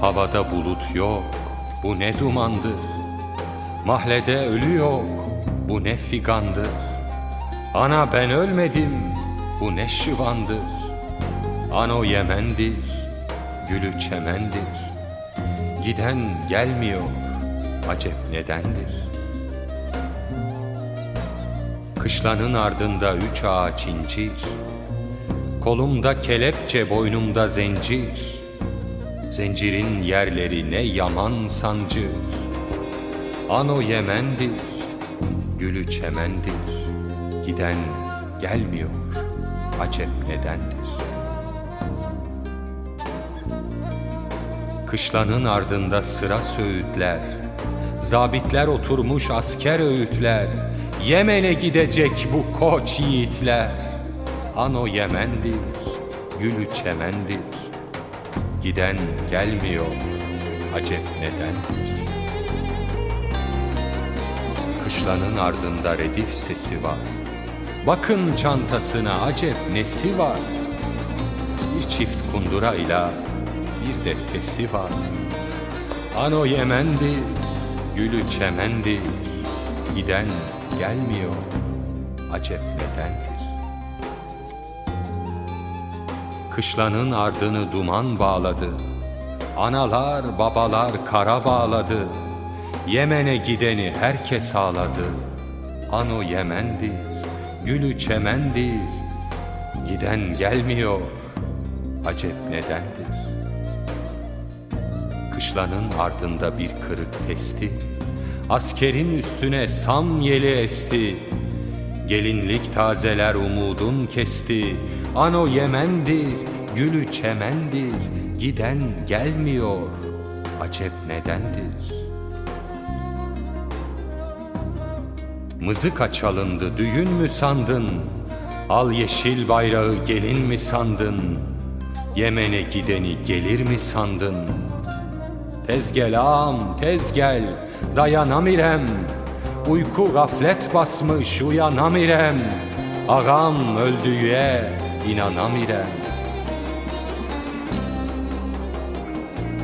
Havada bulut yok, bu ne dumandır. Mahlede ölü yok, bu ne figandır. Ana ben ölmedim, bu ne şivandır. Ano Yemen'dir, gülü çemendir. Giden gelmiyor, acep nedendir? Kışlanın ardında üç ağaç incir, Kolumda kelepçe, boynumda zincir. Zincirin yerleri ne yaman sancı. Ano Yemen'dir, gülü çemendir. Giden gelmiyor, acep nedendir? Kışlanın ardında sıra söğütler, Zabitler oturmuş asker öğütler, Yemen'e gidecek bu koç yiğitler. Ano Yemen'dir, gülü çemendir. Giden gelmiyor, acep nedendir? Kışlanın ardında redif sesi var. Bakın çantasına acep nesi var? Bir çift kundurayla bir de fesi var. Ano Yemen'dir, gülü çemendir. Giden gelmiyor, acep nedendir? Kışlanın ardını duman bağladı. Analar babalar kara bağladı. Yemen'e gideni herkes ağladı. Ano Yemen'dir, gülü çemendir. Giden gelmiyor, acep nedendir? Kışlanın ardında bir kırık testi. Askerin üstüne sam yeli esti. Gelinlik tazeler umudun kesti. Ano Yemen'dir, gülü çemendir. Giden gelmiyor, acep nedendir? Mızıka çalındı, düğün mü sandın? Al yeşil bayrağı gelin mi sandın? Yemen'e gideni gelir mi sandın? Tez gel ağam, tez gel, dayanamirem. Uyku gaflet basmış, uyanamirem. Ağam öldüğüye inanamirem.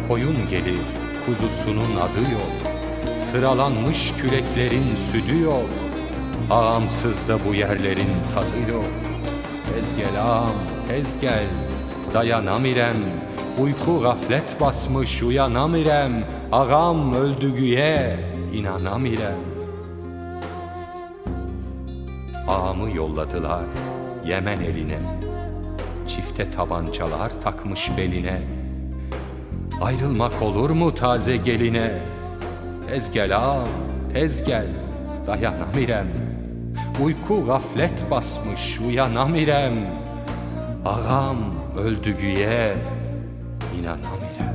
Koyun gelir, kuzusunun adı yok. Sıralanmış küreklerin südü yok. Ağamsız da bu yerlerin tadı yok. Tez gel ağam, tez gel, dayanamirem. Uyku gaflet basmış uyanamirem Ağam öldügüye inanamirem Ağamı yolladılar Yemen eline Çifte tabancalar takmış beline Ayrılmak olur mu taze geline? Tez gel ağam tez gel dayanamirem Uyku gaflet basmış uyanamirem Ağam öldügüye inanamirem